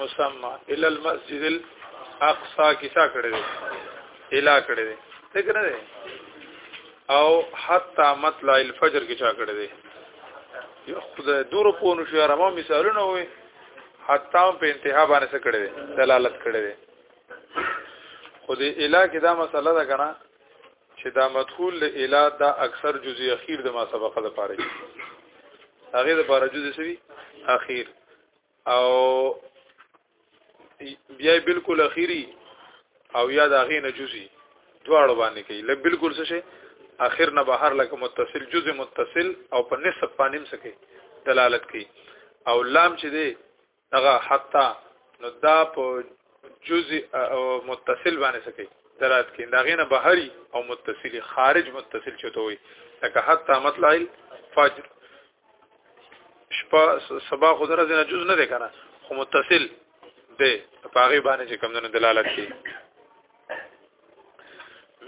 مسمى الى المسجد الاقصى کیسا کړی دی الا کړی دی څنګه نه دی او حتا مطلع الفجر کې چا کړی دی یو خدای دور په نو شو رمو مثالونه وي حتا په انتها باندې څه کړی دی دلالت کړی دی خو دې الا کې دا مسله ده کنه چې دا مدخول له الا دا اکثر جزئی اخیر د ما سبقه ده پاره هغه د پاره جزئی سوي اخیر او بیا بالکل اخیری او یا د هغې نه جزي دواړو باندې کوي لږ بالکل څه شي اخر نه بهر لکه متصل جز متصل او په نسب باندې مسکه دلالت کوي او لام چې دی هغه حتا نو دا په جز او متصل باندې سکه دلالت کوي دا غینه بهري او متصل خارج متصل چته وي لکه حتا مطلع فجر شپه سبا خو درځ نه جز نه دی کنه خو متصل دی په هغه باندې چې کوم نه دلالت کوي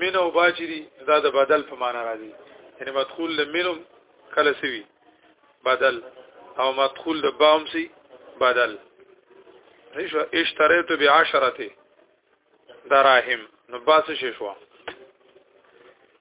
من او باجری دا د بدل په معنا راځي یعنی مدخول لمنم کله سوي بدل او مدخول د بام سي بدل ریشو اشتریت بی عشرته دراهم نو باس شي شو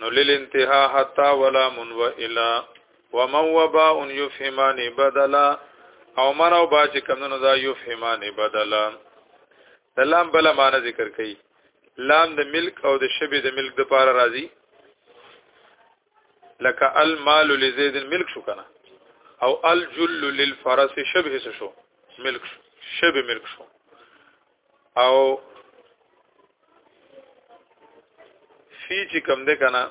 نو للانتها حتا ولا من و الا ومن وباء يفهمان بدلا او من او با چې کمونو دا يفهمان بدلا د لام بل معنی ذکر کړي لام د ملک او د شبې د ملک د پاره راځي لکه المال لزید ملک شو کنه او الجل للفرس شبه شو ملک شو شبه ملک شو او فی چې کم ده کنه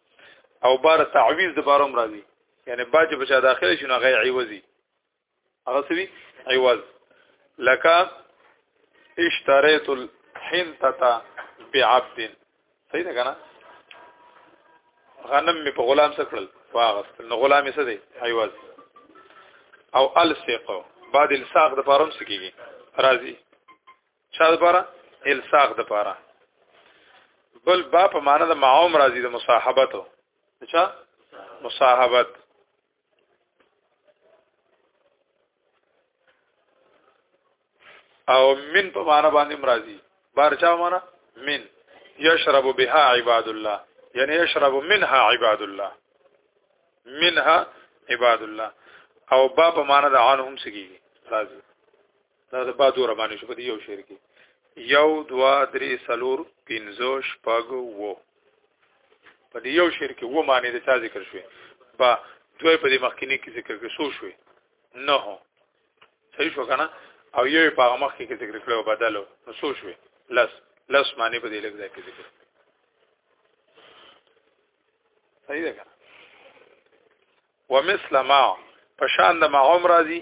او بار تعویز د بارم راځي یعنی با چې بچا داخله شنو غي عوضي هغه سوي عوض لکه اشتريت الحنطه بعبد صحیح ده کنه غنم می په غلام سره کړل واغست نو غلام یې څه دی عوض او السق بعد الساق د فارم سکیږي راضي چا لپاره الساق د پاره بل با په معنا د معوم راضی د مصاحبت چا مصاحبت او من په معنا باندې مرضی بار چا معنا من یشرب بها عباد الله یعنی یشرب منها عباد الله منها عباد الله او با په معنا د عنهم سګي راضی دا د با دوره باندې شو په یو شعر کې یو دوا درې سلور پنځه شپږ وو په دې یو شعر کې و معنی د چا ذکر شوی با دوی په دې مخکینی کې ذکر کې سو شوی نه هو صحیح شو کنه او یو په هغه مخکې کې ذکر کړو بدلو نو سو شوی لس لس معنی په دې لږ ځای کې ذکر صحیح ده کنه ومثل ما پشان د ما عمر راځي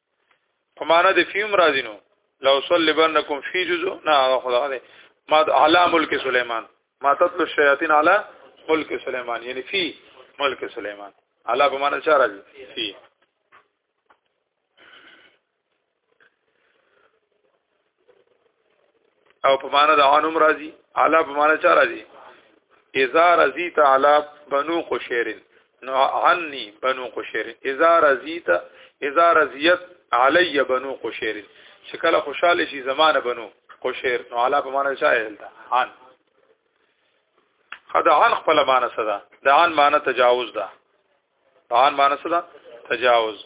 په معنا د فیم راځي نو لو صلیبنکم فی جزء نه هغه خدا دی ما علی ملک سليمان ما تطل الشیاطین علی ملک سليمان یعنی فی ملک سليمان علی په معنا چا راځي فی او په معنا د انم راضي اعلی په معنا چا راضي اذا رضيت على بنو قشير نو عني بنو قشير اذا رضيت اذا رضيت علي بنو قشير شکل خوشاله شي زمانه بنو قشير نو اعلی په معنا چا هلته عن خدا عن خپل معنا صدا د عن معنا تجاوز ده عن معنا صدا تجاوز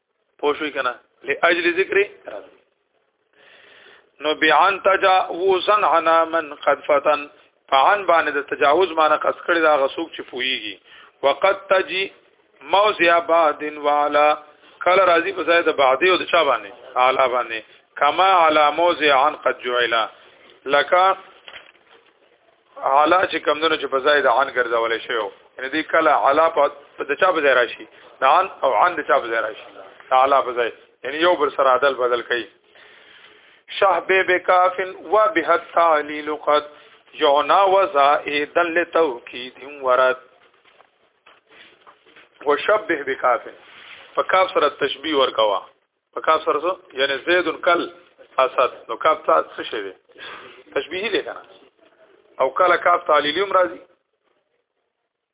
پوه شوي کنه لاجل ذکر ربي نو بیان تجاوزا عنا من قد فتن فعن باندې د تجاوز معنی قص کړی دا غسوک چې پویږي وقد تجي موضع بعد وعلى کله راضی په ځای د بعد او د چا باندې اعلی باندې کما علی موضع عن قد جعل لك علا چې کم دنو چې په ځای د عن ګرځول شي یعنی دې کله علا په د چا په ځای راشي د عن او عن د چا په ځای راشي علا په ځای یعنی یو بر سره عدل بدل کوي شهب بکاف و به التعلیل قد یونا وزائدا لتوکید ورد وشبه بکاف فکاف سره تشبیه ورکوا په کاف سره سو یعنی زید کل اسد نو کاف تا څه شی دی تشبیه دی کنه او کله کاف تعلیلیوم راځي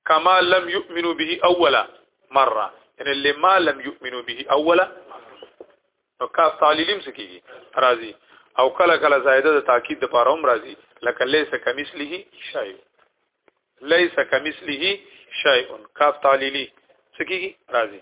کما لم یؤمنو به اولا مره یعنی لما لم یؤمنو به اولا نو کاف تعلیلیم څه کیږي راځي او کله کله زائده د تاکید د پاره هم راځي لکه لیس کمثله شیء لیس کمثله شیء کاف تعلیلی څه کیږي راځي